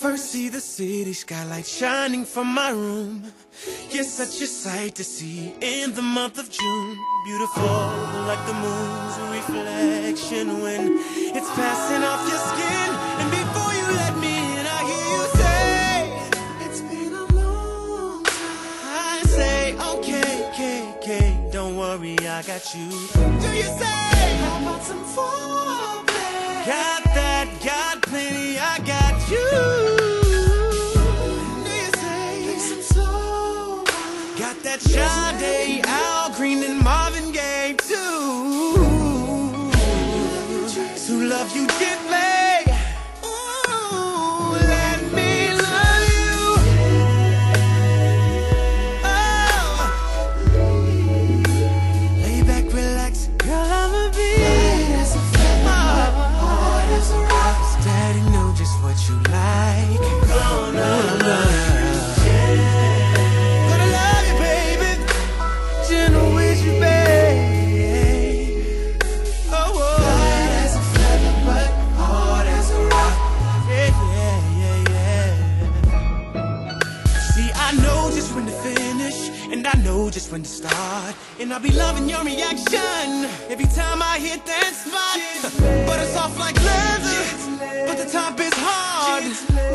First see the city skylight shining from my room. You're such a sight to see in the month of June. Beautiful like the moon's reflection when it's passing off your skin. And before you let me in, I hear you say, It's been a long time. I say, okay, okay, okay, don't worry, I got you. Do you say, How about some foreplay? Got that, Got that Sade, Al Green, and Marvin Gaye too. To love you. Ooh, And I know just when to start. And I'll be loving your reaction every time I hit that spot. But it's soft like leather, but the top is hard.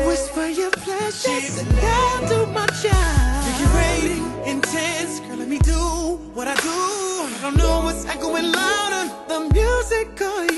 Whisper your pleasures and I'll do my job. Figure eight, intense, girl, let me do what I do. I don't know what's echoing louder, the music or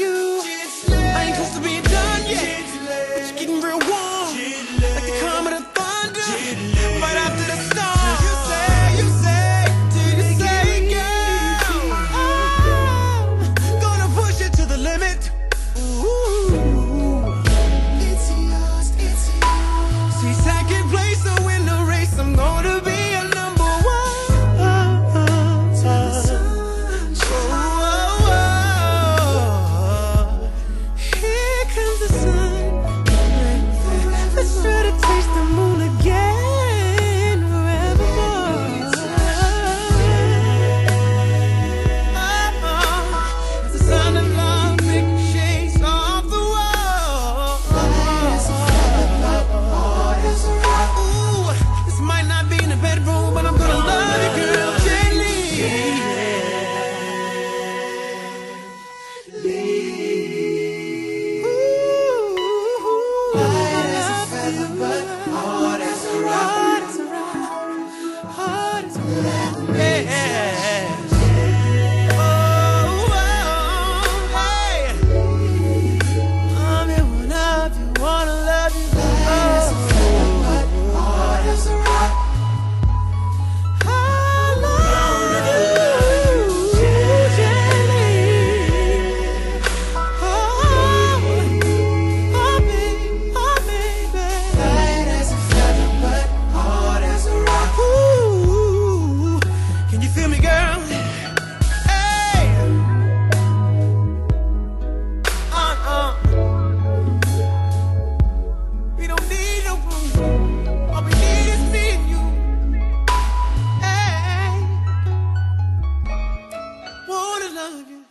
love you.